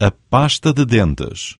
a pasta de dentes.